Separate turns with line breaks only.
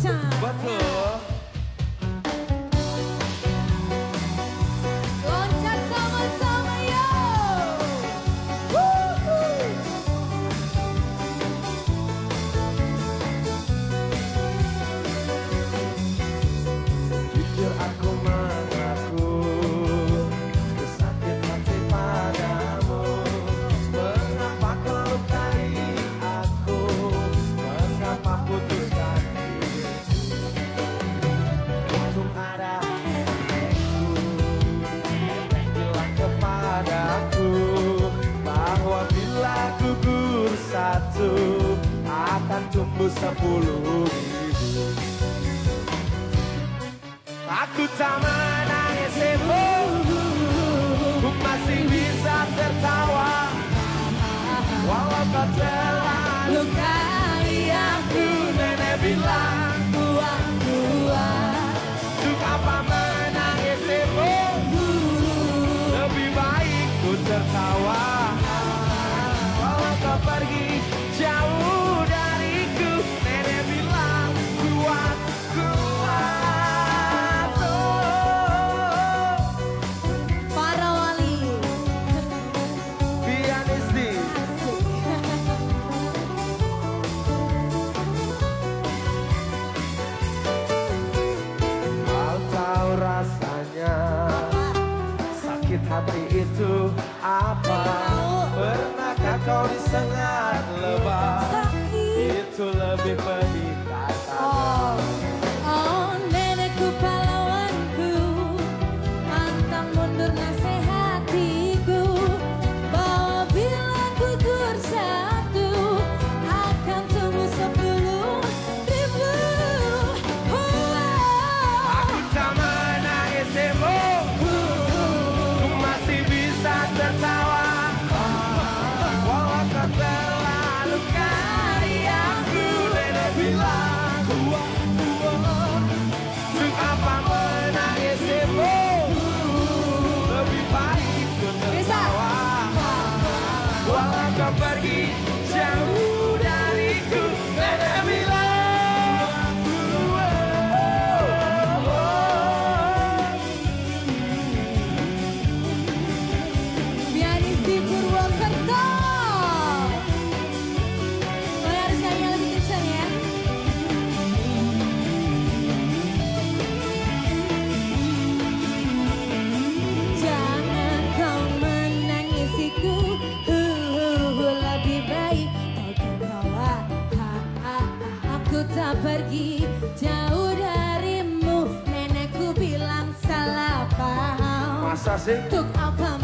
time. Butter. Tumbuh sepuluh ribu. Aku tak menangis ibu masih bisa tertawa. Walau kau telah
Lukai aku
Nenek bilang Walau kau kau disengat lebah
Sakit
Itu lebih pedih pergi
Aku tak pergi jauh darimu Nenekku bilang salah paham
Masa sih?
Untuk apa